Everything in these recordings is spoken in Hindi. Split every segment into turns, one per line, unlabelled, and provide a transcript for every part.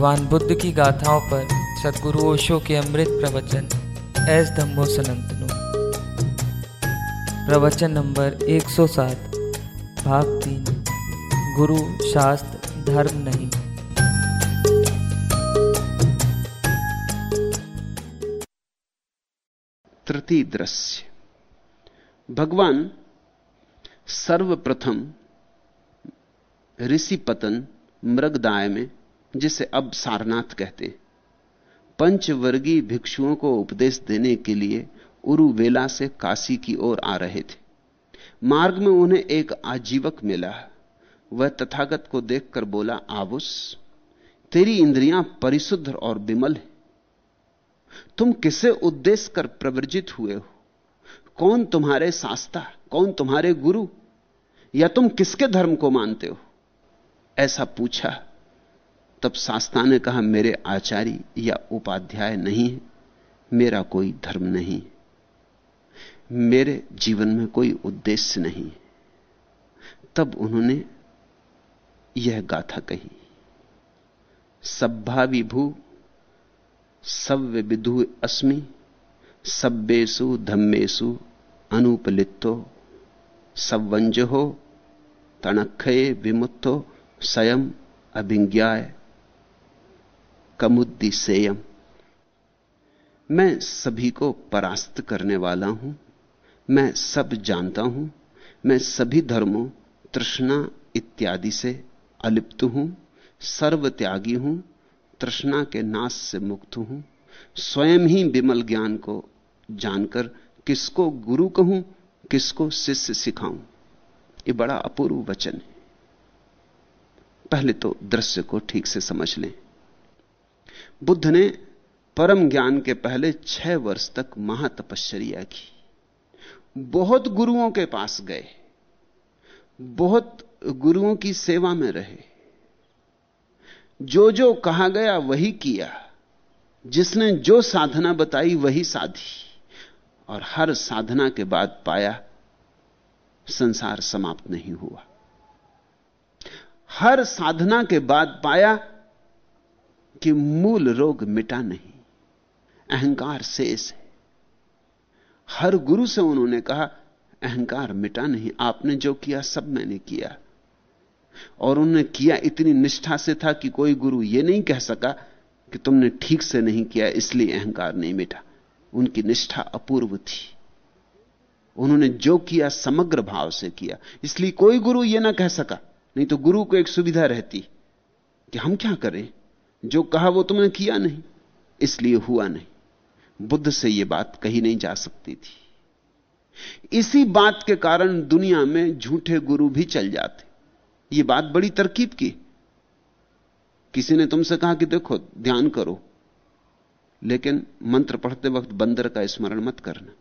भगवान बुद्ध की गाथाओं पर सदगुरु ओशो के अमृत प्रवचन, एस धम्मो सनंतनो। प्रवचन नंबर 107 भाग तीन, गुरु शास्त्र, धर्म नहीं।
तृतीय दृश्य भगवान सर्वप्रथम ऋषि पतन मृगदाय में जिसे अब सारनाथ कहते हैं। पंचवर्गीय भिक्षुओं को उपदेश देने के लिए उरुवेला से काशी की ओर आ रहे थे। मार्ग में उन्हें एक आजीवक मिला। वह तथागत को देखकर बोला आबुस तेरी इंद्रियाँ परिशुद्ध और विमल है। तुम किसे उद्देश्य कर प्रवर्जित हुए हो? कौन तुम्हारे शास्ता कौन तुम्हारे गुरु? या तुम किसके धर्म को मानते हो? ऐसा पूछा। तब शास्ता ने कहा, मेरे आचार्य या उपाध्याय नहीं है, मेरा कोई धर्म नहीं मेरे जीवन में कोई उद्देश्य नहीं तब उन्होंने यह गाथा कही सभा विभू सव्य विधु अस्मि सब्बेशु धम्मेशु अनुपलितो सवंजहो तणक्षये विमुत्तो स्वयं अभिज्ञाय। कमुद्दी सेयम मैं सभी को परास्त करने वाला हूँ। मैं सब जानता हूँ। मैं सभी धर्मों, तृष्णा इत्यादि से अलिप्त हूँ। सर्व त्यागी हूँ। तृष्णा के नाश से मुक्त हूँ। स्वयं ही विमल ज्ञान को जानकर किसको गुरु कहूँ, किसको शिष्य सिखाऊं। ये बड़ा अपूर्व वचन है। पहले तो दृश्य को ठीक से समझ लें। बुद्ध ने परम ज्ञान के पहले छह वर्ष तक महातपश्चर्या की। बहुत गुरुओं के पास गए। बहुत गुरुओं की सेवा में रहे। जो जो कहा गया वही किया। जिसने जो साधना बताई वही साधी। और हर साधना के बाद पाया, संसार समाप्त नहीं हुआ। हर साधना के बाद पाया कि मूल रोग मिटा नहीं, अहंकार शेष है। हर गुरु से उन्होंने कहा, अहंकार मिटा नहीं, आपने जो किया सब मैंने किया। और उन्होंने किया इतनी निष्ठा से था कि कोई गुरु यह नहीं कह सका कि तुमने ठीक से नहीं किया, इसलिए अहंकार नहीं मिटा। उनकी निष्ठा अपूर्व थी। उन्होंने जो किया समग्र भाव से किया, इसलिए कोई गुरु यह ना कह सका। नहीं तो गुरु को एक सुविधा रहती कि हम क्या करें? जो कहा वो तुमने किया नहीं, इसलिए हुआ नहीं। बुद्ध से यह बात कही नहीं जा सकती थी। इसी बात के कारण दुनिया में झूठे गुरु भी चल जाते। यह बात बड़ी तरकीब की। किसी ने तुमसे कहा कि देखो, ध्यान करो, लेकिन मंत्र पढ़ते वक्त बंदर का स्मरण मत करना।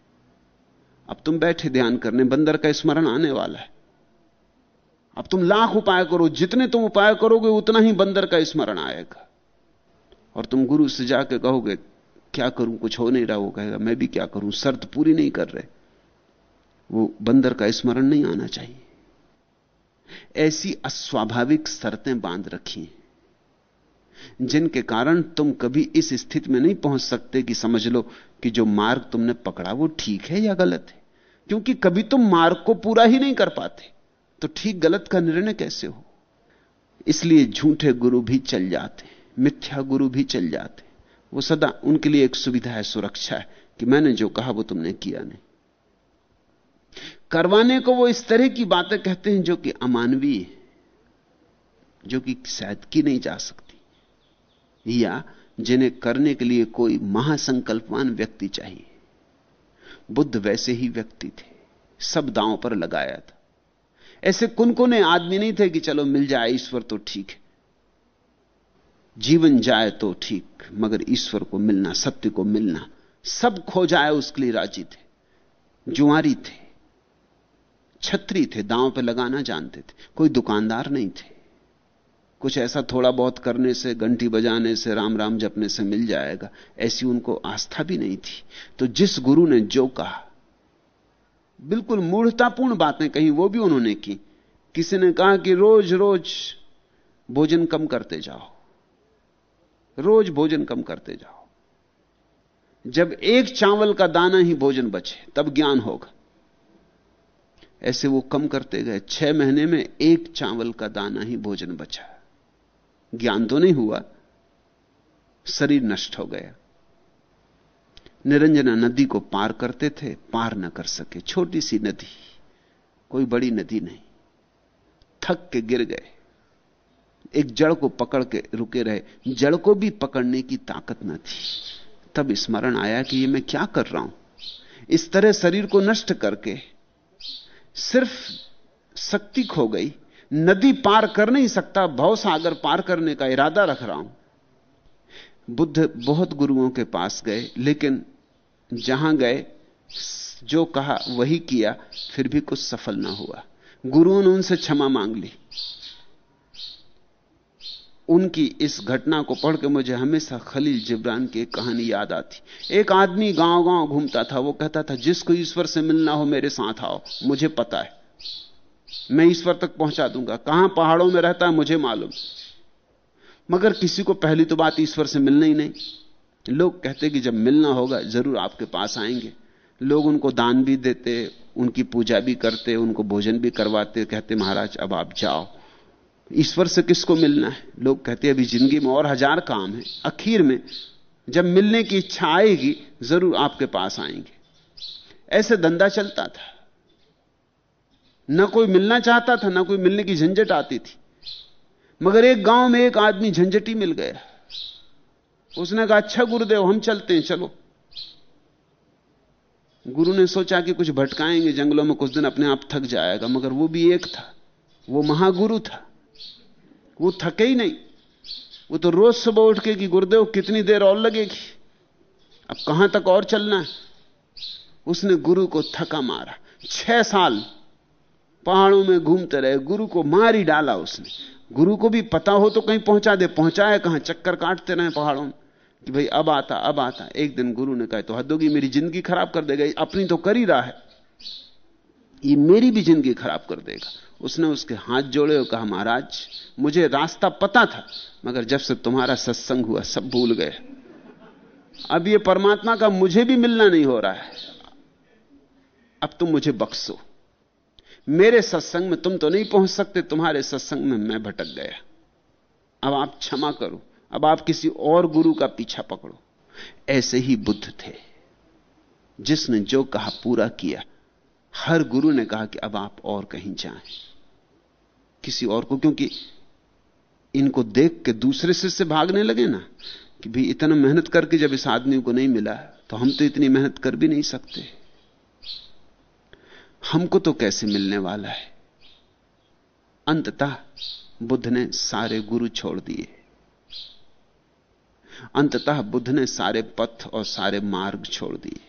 अब तुम बैठे ध्यान करने, बंदर का स्मरण आने वाला है। अब तुम लाख उपाय करो, जितने तुम उपाय करोगे, उतना ही बंदर का स्मरण आएगा। और तुम गुरु से जाकर कहोगे, क्या करूँ? कुछ हो नहीं रहा, वो कहेगा, मैं भी क्या करूँ? शर्त पूरी नहीं कर रहे। वो बंदर का स्मरण नहीं आना चाहिए। ऐसी अस्वाभाविक शर्तें बाँध रखी हैं, जिनके कारण तुम कभी इस स्थिति में नहीं पहुँच सकते कि समझ लो कि जो मार्ग तुमने पकड़ा वो ठीक है या गलत है। क्योंकि कभी तुम मार्ग को पूरा ही नहीं कर पाते तो ठीक गलत का निर्णय कैसे हो? इसलिए झूठे गुरु भी चल जाते मिथ्या गुरु भी चल जाते वो सदा उनके लिए एक सुविधा है, सुरक्षा है कि मैंने जो कहा वो तुमने किया नहीं। करवाने को वो इस तरह की बातें कहते हैं जो कि अमानवीय है, जो कि शायद की नहीं जा सकती। या जिन्हें करने के लिए कोई महासंकल्पवान व्यक्ति चाहिए। बुद्ध वैसे ही व्यक्ति थे, सब दांव पर लगाया था। ऐसे कुनकुने आदमी नहीं थे कि चलो मिल जाए, ईश्वर तो ठीक है। जीवन जाए तो ठीक, मगर ईश्वर को मिलना, सत्य को मिलना, सब खो जाए उसके लिए राज़ी थे, जुआरी थे, छत्री थे, दांव पे लगाना जानते थे, कोई दुकानदार नहीं थे। कुछ ऐसा थोड़ा बहुत करने से, घंटी बजाने से, राम राम जपने से मिल जाएगा, ऐसी उनको आस्था भी नहीं थी। तो जिस गुरु ने जो कहा, बिल्कुल मूढ़तापूर्ण बातें कही वो भी उन्होंने की। किसी ने कहा कि रोज रोज भोजन कम करते जाओ। रोज भोजन कम करते जाओ। जब एक चावल का दाना ही भोजन बचे, तब ज्ञान होगा। ऐसे वो कम करते गए, छह महीने में एक चावल का दाना ही भोजन बचा। ज्ञान तो नहीं हुआ, शरीर नष्ट हो गया। निरंजना नदी को पार करते थे, पार न कर सके। छोटी सी नदी, कोई बड़ी नदी नहीं। थक के गिर गए। एक जड़ को पकड़ के रुके रहे। जड़ को भी पकड़ने की ताकत न थी। तब स्मरण आया कि ये मैं क्या कर रहा हूँ। इस तरह शरीर को नष्ट करके सिर्फ़ शक्ति खो गई। नदी पार कर नहीं सकता भव सागर पार करने का इरादा रख रहा हूँ। बुद्ध बहुत गुरुओं के पास गए, लेकिन जहाँ गए, जो कहा वही किया, फिर भी कुछ सफल ना हुआ। गुरुओं ने उनसे क्षमा मांग ली। उनकी इस घटना को पढ़ के मुझे हमेशा खलील जिब्रान की कहानी याद आती। एक आदमी गाँव गाँव घूमता था, वो कहता था, जिसको ईश्वर से मिलना हो मेरे साथ आओ, मुझे पता है। मैं ईश्वर तक पहुँचा दूँगा। कहाँ पहाड़ों में रहता है मुझे मालूम मगर किसी को पहली तो बात ईश्वर से मिलना ही नहीं। लोग कहते कि जब मिलना होगा, ज़रूर आपके पास आएँगे। लोग उनको दान भी देते, उनकी पूजा भी करते, उनको भोजन भी करवाते, कहते, महाराज, अब आप जाओ। ईश्वर से किसको मिलना है? लोग कहते हैं, अभी ज़िंदगी में और हज़ार काम है। आखिर में जब मिलने की इच्छा आएगी, ज़रूर आपके पास आएँगे। ऐसे धंधा चलता था। न कोई मिलना चाहता था, ना कोई मिलने की झंझट आती थी। मगर एक गाँव में एक आदमी झंझटी मिल गया। उसने कहा अच्छा गुरुदेव, हम चलते हैं, चलो। गुरु ने सोचा कि कुछ भटकाएँगे जंगलों में, कुछ दिन अपने आप थक जाएगा, मगर वो भी एक था। वो महागुरु था। वो थके ही नहीं। वो तो रोज सुबह उठ के कि गुरुदेव, कितनी देर और लगेगी? अब कहाँ तक और चलना है? उसने गुरु को थका मारा। छह साल पहाड़ों में घूमते रहे, गुरु को मार ही डाला उसने। गुरु को भी पता हो तो कहीं पहुँचा दे। पहुँचाए कहाँ? चक्कर काटते रहे पहाड़ों में। कि भाई, अब आता अब आता। एक दिन गुरु ने कहा तो हद होगी, मेरी ज़िंदगी खराब कर देगा। अपनी तो कर ही रहा है। ये मेरी भी ज़िंदगी खराब कर देगा। उसने उसके हाथ जोड़े और कहा, महाराज, मुझे रास्ता पता था, मगर जब से तुम्हारा सत्संग हुआ, सब भूल गए। अब ये परमात्मा का मुझे भी मिलना नहीं हो रहा है। अब तुम मुझे बख्सो मेरे सत्संग में तुम तो नहीं पहुँच सकते, तुम्हारे सत्संग में मैं भटक गया। अब आप क्षमा करो। अब आप किसी और गुरु का पीछा पकड़ो। ऐसे ही बुद्ध थे, जिसने जो कहा पूरा किया। हर गुरु ने कहा कि अब आप और कहीं जाएँ। किसी और को, क्योंकि इनको देख के दूसरे शिष्य भागने लगे ना, कि भी इतना मेहनत करके जब इस आदमी को नहीं मिला तो हम तो इतनी मेहनत कर भी नहीं सकते। हमको तो कैसे मिलने वाला है? अंततः बुद्ध ने सारे गुरु छोड़ दिए। अंततः बुद्ध ने सारे पथ और सारे मार्ग छोड़ दिए।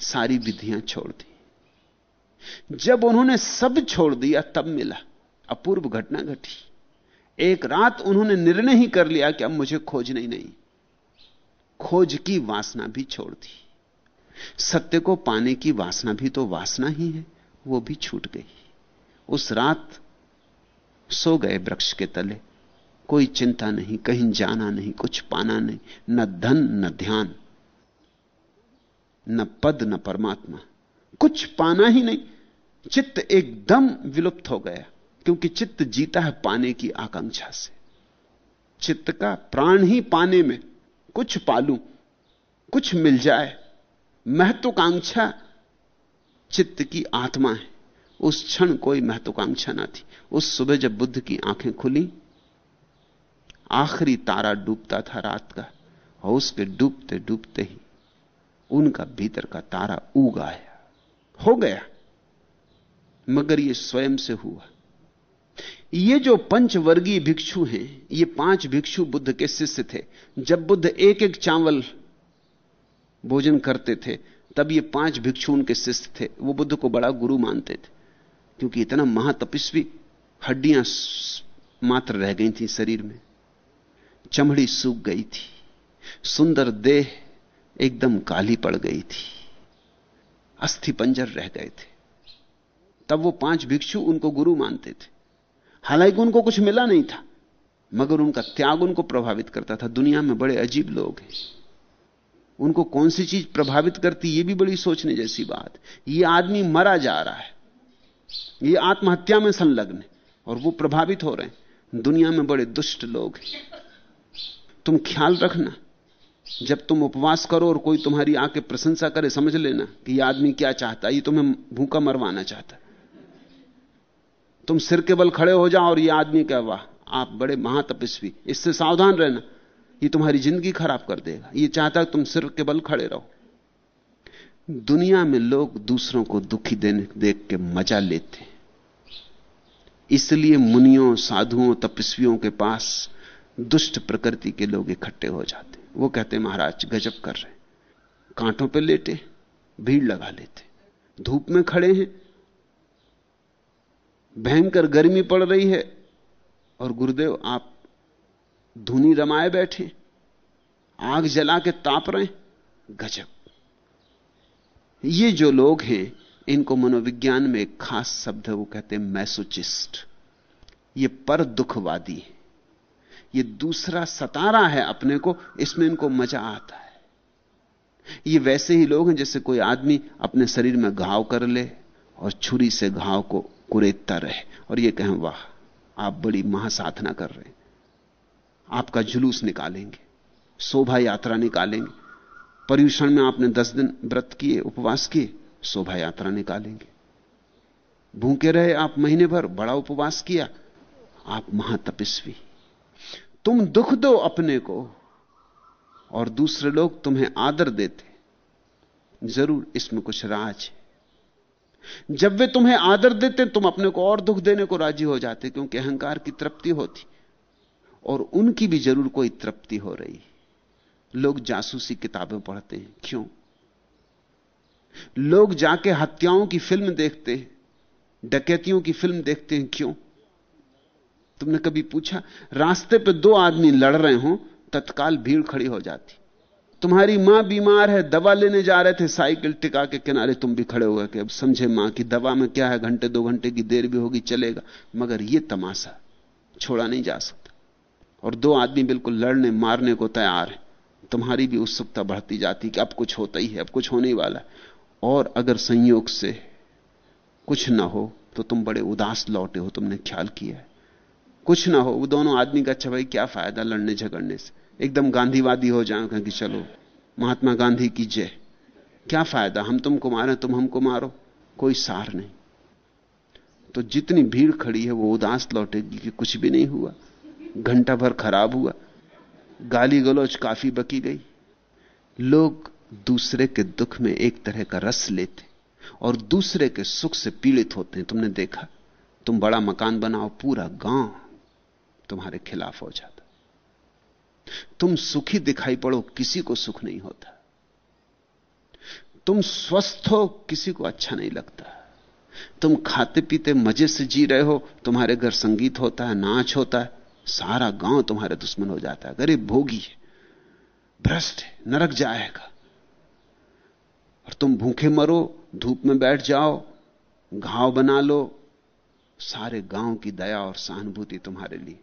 सारी विधियाँ छोड़ दी। जब उन्होंने सब छोड़ दिया, तब मिला। अपूर्व घटना घटी। एक रात उन्होंने निर्णय ही कर लिया कि अब मुझे खोजना ही नहीं। खोज की वासना भी छोड़ दी। सत्य को पाने की वासना भी तो वासना ही है, वो भी छूट गई। उस रात सो गए वृक्ष के तले। कोई चिंता नहीं, कहीं जाना नहीं, कुछ पाना नहीं। न धन, न ध्यान, न पद, न परमात्मा। कुछ पाना ही नहीं। चित्त एकदम विलुप्त हो गया, क्योंकि चित्त जीता है पाने की आकांक्षा से। चित्त का प्राण ही पाने में कुछ पालू, कुछ मिल जाए, महत्वाकांक्षा चित्त की आत्मा है। उस क्षण कोई महत्वाकांक्षा ना थी। उस सुबह जब बुद्ध की आँखें खुली, आखिरी तारा डूबता था रात का, और उसके डूबते डूबते ही उनका भीतर का तारा उग आया। हो गया, मगर यह स्वयं से हुआ। ये जो पंचवर्गीय भिक्षु हैं, ये पाँच भिक्षु बुद्ध के शिष्य थे। जब बुद्ध एक एक चावल भोजन करते थे, तब ये पाँच भिक्षु उनके शिष्य थे। वो बुद्ध को बड़ा गुरु मानते थे, क्योंकि इतना महातपस्वी हड्डियाँ मात्र रह गई थी शरीर में। चमड़ी सूख गई थी, सुंदर देह एकदम काली पड़ गई थी। अस्थि पंजर रह गए थे। तब वो पाँच भिक्षु उनको गुरु मानते थे। हालाँकि उनको कुछ मिला नहीं था, मगर उनका त्याग उनको प्रभावित करता था। दुनिया में बड़े अजीब लोग हैं। उनको कौन सी चीज़ प्रभावित करती, ये भी बड़ी सोचने जैसी बात। ये आदमी मरा जा रहा है। ये आत्महत्या में संलग्न है, और वो प्रभावित हो रहे हैं। दुनिया में बड़े दुष्ट लोग हैं। तुम ख्याल रखना जब तुम उपवास करो और कोई तुम्हारी आके प्रशंसा करे, समझ लेना कि यह आदमी क्या चाहता है। ये तुम्हें भूखा मरवाना चाहता तुम सिर के बल खड़े हो जाओ और यह आदमी क्या वाह, आप बड़े महातपस्वी। इससे सावधान रहना। ये तुम्हारी ज़िंदगी खराब कर देगा। ये चाहता है तुम सिर के बल खड़े रहो। दुनिया में लोग दूसरों को दुखी देने, देख के मज़ा लेते इसलिए मुनियों, साधुओं, तपस्वियों के पास दुष्ट प्रकृति के लोग इकट्ठे हो जाते वो कहते, महाराज, गजब कर रहे कांटों पे लेटे, भीड़ लगा लेते। धूप में खड़े हैं। भयंकर गर्मी पड़ रही है। और गुरुदेव, आप धुनी रमाए बैठे। आग जला के ताप रहे गजब। ये जो लोग हैं, इनको मनोविज्ञान में एक खास शब्द है, वो कहते हैं मैसोचिस्ट। ये पर दुखवादी है। ये दूसरा सतारा है अपने को, इसमें इनको मज़ा आता है। ये वैसे ही लोग हैं जैसे कोई आदमी अपने शरीर में घाव कर ले और छुरी से घाव को कुरेदता रहे और ये कहें, वाह, आप बड़ी महासाधना कर रहे हैं। आपका जुलूस निकालेंगे, शोभा यात्रा निकालेंगे। पर्यूषण में आपने दस दिन व्रत किए, उपवास किए, शोभा यात्रा निकालेंगे। भूखे रहे आप महीने भर, बड़ा उपवास किया, आप महातपस्वी। तुम दुख दो अपने को, और दूसरे लोग तुम्हें आदर देते। ज़रूर इसमें कुछ राज है। जब वे तुम्हें आदर देते, तुम अपने को और दुख देने को राज़ी हो जाते, क्योंकि अहंकार की तृप्ति होती, और उनकी भी ज़रूर कोई तृप्ति हो रही। लोग जासूसी किताबें पढ़ते हैं। क्यों? लोग जाके हत्याओं की फ़िल्म देखते हैं, डकैतियों की फ़िल्म देखते हैं। क्यों? तुमने कभी पूछा, रास्ते पे दो आदमी लड़ रहे हो, तत्काल भीड़ खड़ी हो जाती। तुम्हारी माँ बीमार है, दवा लेने जा रहे थे, साइकिल टिका के किनारे तुम भी खड़े हुए कि अब समझे माँ की दवा में क्या है, घंटे, दो घंटे की देर भी होगी, चलेगा। मगर यह तमाशा, छोड़ा नहीं जा सकता। और दो आदमी बिल्कुल लड़ने, मारने को तैयार है। तुम्हारी भी उत्सुकता बढ़ती जाती कि अब कुछ होता ही है, अब कुछ होने वाला है। और अगर संयोग से कुछ ना हो तो तुम बड़े उदास लौटे हो, तुमने ख्याल किया है। कुछ ना हो, वो दोनों आदमी का अच्छा भाई, क्या फ़ायदा लड़ने झगड़ने से? एकदम गांधीवादी हो जाए कि चलो, महात्मा गांधी की जय। क्या फ़ायदा? हम तुमको मारे, तुम हमको मारो। कोई सार नहीं। तो जितनी भीड़ खड़ी है, वो उदास लौटेगी कि कुछ भी नहीं हुआ। घंटा भर खराब हुआ। गाली गलौज काफ़ी बकी गई। लोग दूसरे के दुख में एक तरह का रस लेते और दूसरे के सुख से पीड़ित होते हैं। तुमने देखा? तुम बड़ा मकान बनाओ, पूरा गाँव। तुम्हारे खिलाफ हो जाता। तुम सुखी दिखाई पड़ो, किसी को सुख नहीं होता। तुम स्वस्थ हो, किसी को अच्छा नहीं लगता। तुम खाते पीते मज़े से जी रहे हो, तुम्हारे घर संगीत होता है, नाच होता है, सारा गाँव तुम्हारे दुश्मन हो जाता है। गरीब भोगी है, भ्रष्ट है, नरक जाएगा। और तुम भूखे मरो, धूप में बैठ जाओ, घाव बना लो, सारे गाँव की दया और सहानुभूति तुम्हारे लिए।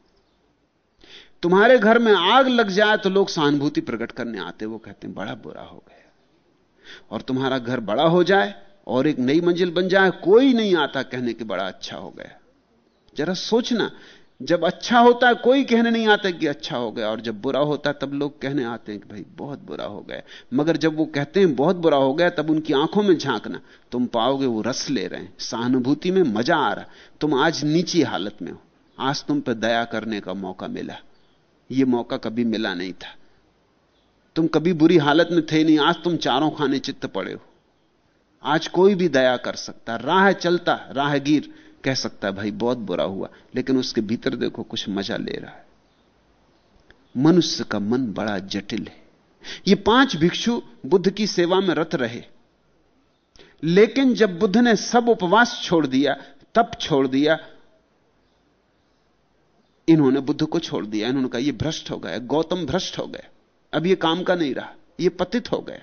तुम्हारे घर में आग लग जाए तो लोग सहानुभूति प्रकट करने आते वो कहते हैं, बड़ा बुरा हो गया। और तुम्हारा घर बड़ा हो जाए और एक नई मंजिल बन जाए, कोई नहीं आता कहने कि बड़ा अच्छा हो गया। जरा सोचना, जब अच्छा होता है, कोई कहने नहीं आता कि अच्छा हो गया। और जब बुरा होता है, तब लोग कहने आते हैं कि भाई, बहुत बुरा हो गया। मगर जब वो कहते हैं, बहुत बुरा हो गया, तब उनकी आँखों में झांकना, तुम पाओगे वो रस ले रहे हैं। सहानुभूति में मज़ा आ रहा तुम आज नीची हालत में हो। आज तुम पर दया करने का मौका मिला ये मौका कभी मिला नहीं था। तुम कभी बुरी हालत में थे नहीं, आज तुम चारों खाने चित्त पड़े हो। आज कोई भी दया कर सकता, राह चलता, राहगीर कह सकता है भाई, बहुत बुरा हुआ, लेकिन उसके भीतर देखो कुछ मज़ा ले रहा है। मनुष्य का मन बड़ा जटिल है। ये पाँच भिक्षु बुद्ध की सेवा में रत रहे। लेकिन जब बुद्ध ने सब उपवास छोड़ दिया तब छोड़ दिया इन्होंने बुद्ध को छोड़ दिया, इन्होंने कहा यह भ्रष्ट हो गया गौतम भ्रष्ट हो गया अब यह काम का नहीं रहा यह पतित हो गया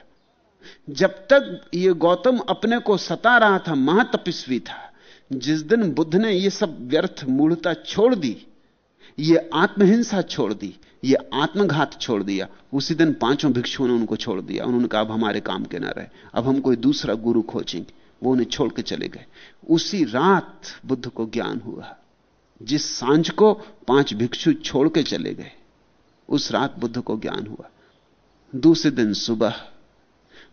जब तक यह गौतम अपने को सता रहा था, महातपस्वी था, जिस दिन बुद्ध ने यह सब व्यर्थ मूढ़ता छोड़ दी, ये आत्महिंसा छोड़ दी, ये आत्मघात छोड़ दिया, उसी दिन पाँचों भिक्षुओं ने उनको छोड़ दिया। उन्होंने कहा, अब हमारे काम के ना रहे, अब हम कोई दूसरा गुरु खोजेंगे। वो उन्हें छोड़ के चले गए। उसी रात बुद्ध को ज्ञान हुआ। जिस साँझ को पाँच भिक्षु छोड़ के चले गए, उस रात बुद्ध को ज्ञान हुआ। दूसरे दिन सुबह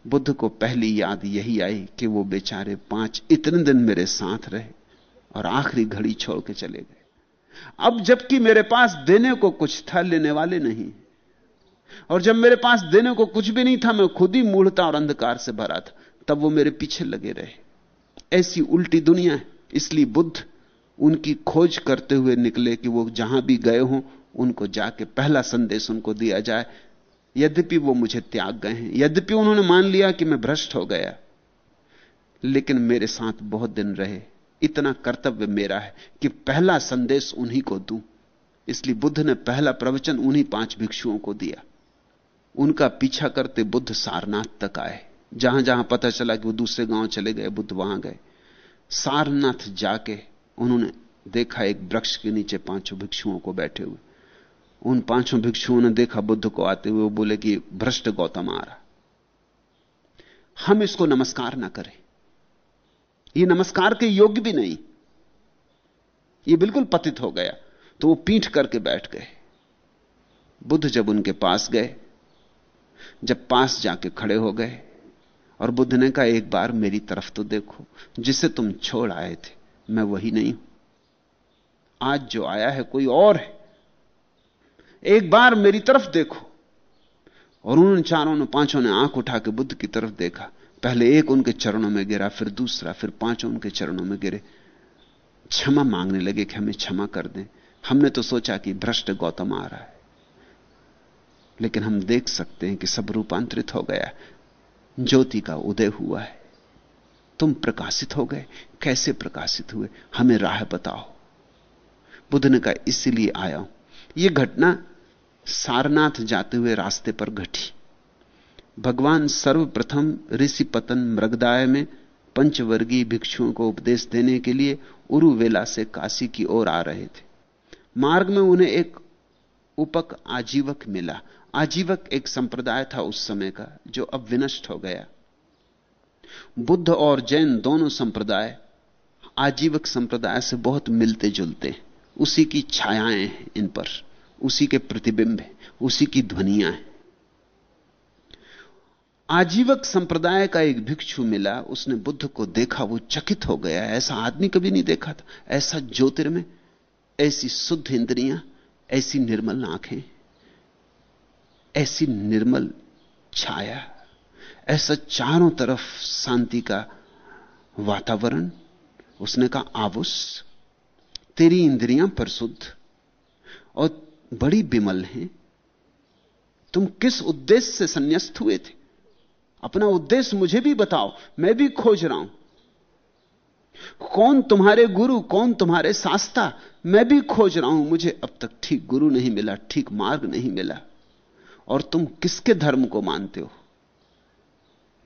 बुद्ध को पहली याद यही आई कि वो बेचारे पाँच इतने दिन मेरे साथ रहे और आखिरी घड़ी छोड़ के चले गए। अब जबकि मेरे पास देने को कुछ था, लेने वाले नहीं। और जब मेरे पास देने को कुछ भी नहीं था, मैं खुद ही मूढ़ता और अंधकार से भरा था। तब वो मेरे पीछे लगे रहे। ऐसी उल्टी दुनिया है, इसलिए बुद्ध उनकी खोज करते हुए निकले कि वो जहाँ भी गए हों, उनको जाके पहला संदेश उनको दिया जाए, यद्यपि वो मुझे त्याग गए हैं। यद्यपि उन्होंने मान लिया कि मैं भ्रष्ट हो गया, लेकिन मेरे साथ बहुत दिन रहे। इतना कर्तव्य मेरा है कि पहला संदेश उन्हीं को दूँ। इसलिए बुद्ध ने पहला प्रवचन उन्हीं पाँच भिक्षुओं को दिया। उनका पीछा करते बुद्ध सारनाथ तक आए। जहाँ जहाँ पता चला कि वो दूसरे गाँव चले गए, बुद्ध वहाँ गए। सारनाथ जाके उन्होंने देखा एक वृक्ष के नीचे पाँचों भिक्षुओं को बैठे हुए। उन पाँचों भिक्षुओं ने देखा बुद्ध को आते हुए, वो बोले कि भ्रष्ट गौतम आ रहा। हम इसको नमस्कार ना करें। ये नमस्कार के योग्य भी नहीं। ये बिल्कुल पतित हो गया। तो वो पीठ करके बैठ गए। बुद्ध जब उनके पास गए, जब पास जाके खड़े हो गए, और बुद्ध ने कहा, एक बार मेरी तरफ़ तो देखो, जिसे तुम छोड़ आए थे मैं वही नहीं हूँ। आज जो आया है कोई और है। एक बार मेरी तरफ़ देखो। और उन चारों ने पाँचों ने आँख उठा के बुद्ध की तरफ़ देखा। पहले एक उनके चरणों में गिरा, फिर दूसरा, फिर पाँचों उनके चरणों में गिरे। क्षमा मांगने लगे कि हमें क्षमा कर दें। हमने तो सोचा कि भ्रष्ट गौतम आ रहा है। लेकिन हम देख सकते हैं कि सब रूपांतरित हो गया। ज्योति का उदय हुआ है। तुम प्रकाशित हो गए। कैसे प्रकाशित हुए? हमें राह बताओ। बुद्ध ने कहा, इसीलिए आया हूँ। यह घटना सारनाथ जाते हुए रास्ते पर घटी। भगवान सर्वप्रथम ऋषि पतन मृगदाय में पंचवर्गीय भिक्षुओं को उपदेश देने के लिए उरुवेला से काशी की ओर आ रहे थे। मार्ग में उन्हें एक उपक आजीवक मिला। आजीवक एक संप्रदाय था उस समय का, जो अब विनष्ट हो गया। बुद्ध और जैन दोनों संप्रदाय, आजीवक संप्रदाय से बहुत मिलते जुलते उसी की छायाएँ हैं इन पर। उसी के प्रतिबिंब है। उसी की ध्वनियाँ हैं। आजीवक संप्रदाय का एक भिक्षु मिला, उसने बुद्ध को देखा, वो चकित हो गया। ऐसा आदमी कभी नहीं देखा था। ऐसा ज्योतिर्मय, ऐसी शुद्ध इंद्रियाँ, ऐसी निर्मल आँखें, ऐसी निर्मल छाया। ऐसा चारों तरफ़ शांति का वातावरण, उसने कहा आवुस तेरी इंद्रियाँ पर शुद्ध और बड़ी विमल हैं। तुम किस उद्देश्य से संन्यास्त हुए थे? अपना उद्देश्य मुझे भी बताओ, मैं भी खोज रहा हूँ। कौन तुम्हारे गुरु, कौन तुम्हारे शास्ता? मैं भी खोज रहा हूँ। मुझे अब तक ठीक गुरु नहीं मिला, ठीक मार्ग नहीं मिला। और तुम किसके धर्म को मानते हो?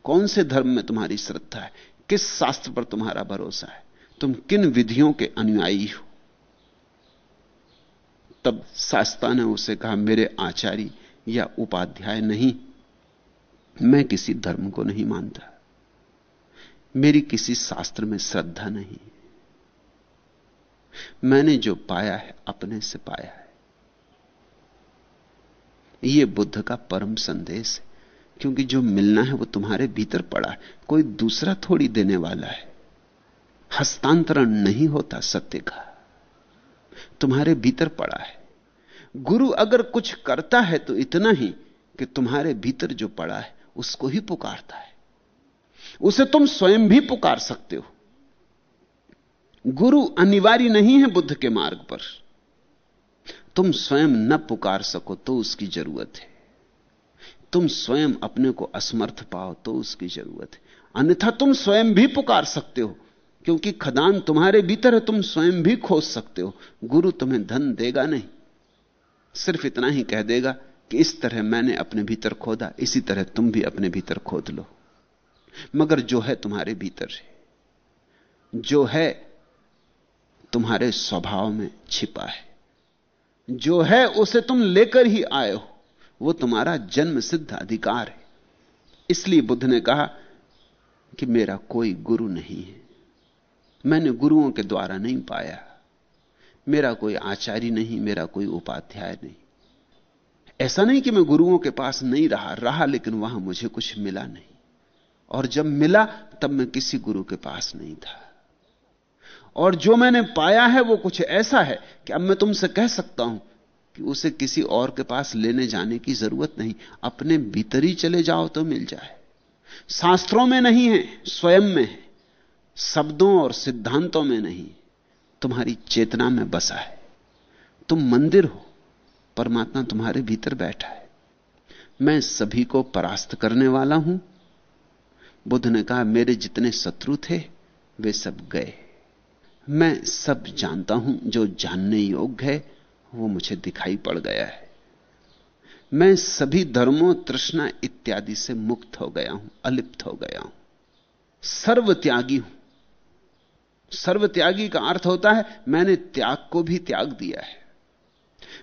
कौन से धर्म में तुम्हारी श्रद्धा है? किस शास्त्र पर तुम्हारा भरोसा है? तुम किन विधियों के अनुयायी हो? तब शास्ता ने उसे कहा, मेरे आचार्य या उपाध्याय नहीं, मैं किसी धर्म को नहीं मानता। मेरी किसी शास्त्र में श्रद्धा नहीं। मैंने जो पाया है, अपने से पाया है। यह बुद्ध का परम संदेश है। क्योंकि जो मिलना है वो तुम्हारे भीतर पड़ा है। कोई दूसरा थोड़ी देने वाला है। हस्तांतरण नहीं होता सत्य का। तुम्हारे भीतर पड़ा है। गुरु अगर कुछ करता है तो इतना ही कि तुम्हारे भीतर जो पड़ा है, उसको ही पुकारता है। उसे तुम स्वयं भी पुकार सकते हो। गुरु अनिवार्य नहीं है बुद्ध के मार्ग पर। तुम स्वयं न पुकार सको तो उसकी ज़रूरत है। तुम स्वयं अपने को असमर्थ पाओ तो उसकी ज़रूरत है। अन्यथा तुम स्वयं भी पुकार सकते हो, क्योंकि खदान तुम्हारे भीतर है, तुम स्वयं भी खोज सकते हो। गुरु तुम्हें धन देगा नहीं, सिर्फ़ इतना ही कह देगा कि इस तरह मैंने अपने भीतर खोदा, इसी तरह तुम भी अपने भीतर खोद लो। मगर जो है तुम्हारे भीतर है, जो है तुम्हारे स्वभाव में छिपा है, जो है उसे तुम लेकर ही आए हो। वो तुम्हारा जन्म सिद्ध अधिकार है। इसलिए बुद्ध ने कहा कि मेरा कोई गुरु नहीं है। मैंने गुरुओं के द्वारा नहीं पाया। मेरा कोई आचार्य नहीं, मेरा कोई उपाध्याय नहीं। ऐसा नहीं कि मैं गुरुओं के पास नहीं रहा रहा, लेकिन वहाँ मुझे कुछ मिला नहीं। और जब मिला, तब मैं किसी गुरु के पास नहीं था। और जो मैंने पाया है, वो कुछ ऐसा है कि अब मैं तुमसे कह सकता हूँ कि उसे किसी और के पास लेने जाने की ज़रूरत नहीं। अपने भीतर ही चले जाओ तो मिल जाए। शास्त्रों में नहीं है, स्वयं में है। शब्दों और सिद्धांतों में नहीं। तुम्हारी चेतना में बसा है। तुम मंदिर हो, परमात्मा तुम्हारे भीतर बैठा है। मैं सभी को परास्त करने वाला हूँ। बुद्ध ने कहा, मेरे जितने शत्रु थे, वे सब गए। मैं सब जानता हूँ जो जानने योग्य है वो मुझे दिखाई पड़ गया है। मैं सभी धर्मों, तृष्णा इत्यादि से मुक्त हो गया हूँ, अलिप्त हो गया हूँ। सर्व त्यागी हूँ। सर्व त्यागी का अर्थ होता है, मैंने त्याग को भी त्याग दिया है।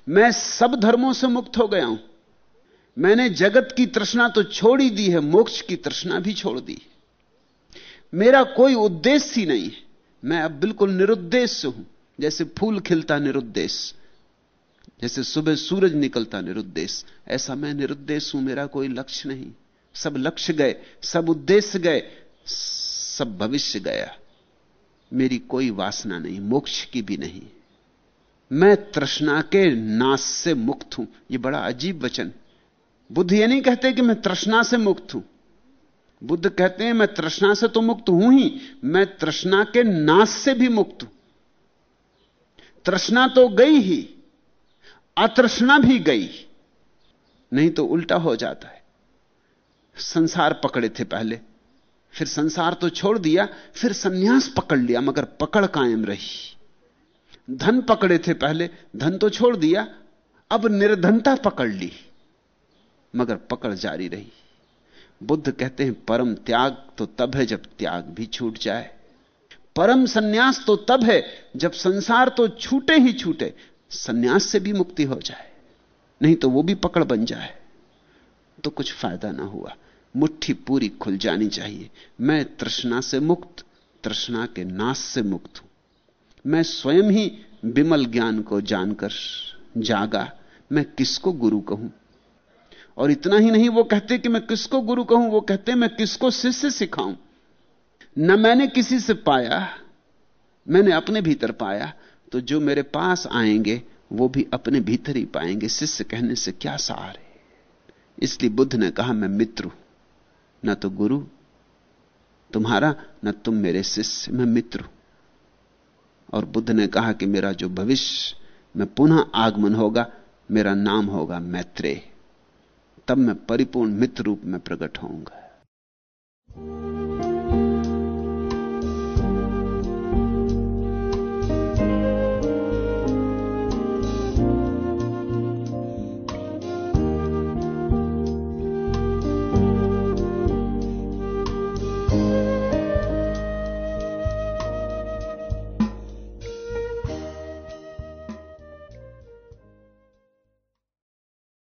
मैं सब धर्मों से मुक्त हो गया हूँ। मैंने जगत की तृष्णा तो छोड़ ही दी है, मोक्ष की तृष्णा भी छोड़ दी। मेरा कोई उद्देश्य ही नहीं है। मैं अब बिल्कुल निरुद्देश्य हूँ, जैसे फूल खिलता निरुद्देश्य। जैसे सुबह सूरज निकलता निरुद्देश। ऐसा मैं निरुद्देश हूँ, मेरा कोई लक्ष्य नहीं। सब लक्ष्य गए, सब उद्देश्य गए, सब भविष्य गया। मेरी कोई वासना नहीं, मोक्ष की भी नहीं। मैं तृष्णा के नाश से मुक्त हूँ। यह बड़ा अजीब वचन। बुद्ध ये नहीं कहते कि मैं तृष्णा से मुक्त हूँ। बुद्ध कहते हैं, मैं तृष्णा से तो मुक्त हूँ ही, मैं तृष्णा के नाश से भी मुक्त हूँ। तृष्णा तो गई ही अतृष्णा भी गई। नहीं तो उल्टा हो जाता है। संसार पकड़े थे पहले। फिर संसार तो छोड़ दिया, फिर सन्यास पकड़ लिया, मगर पकड़ कायम रही। धन पकड़े थे पहले, धन तो छोड़ दिया, अब निर्धनता पकड़ ली, मगर पकड़ जारी रही। बुद्ध कहते हैं, परम त्याग तो तब है जब त्याग भी छूट जाए। परम सन्यास तो तब है जब संसार तो छूटे ही छूटे सन्यास से भी मुक्ति हो जाए, नहीं तो वो भी पकड़ बन जाए तो कुछ फ़ायदा ना हुआ। मुट्ठी पूरी खुल जानी चाहिए। मैं तृष्णा से मुक्त, तृष्णा के नाश से मुक्त हूँ। मैं स्वयं ही विमल ज्ञान को जानकर जागा, मैं किसको गुरु कहूँ? और इतना ही नहीं, वो कहते कि मैं किसको गुरु कहूँ? वो कहते मैं किसको शिष्य सिखाऊं? न मैंने किसी से पाया, मैंने अपने भीतर पाया तो जो मेरे पास आएँगे, वो भी अपने भीतर ही पाएँगे। शिष्य कहने से क्या सार है? इसलिए बुद्ध ने कहा, मैं मित्र हूँ। न तो गुरु, तुम्हारा, न तुम मेरे शिष्य। मैं मित्र हूँ। और बुद्ध ने कहा कि मेरा जो भविष्य, में पुनः आगमन होगा, मेरा नाम होगा मैत्रेय। तब मैं परिपूर्ण मित्र रूप में प्रकट होऊँगा।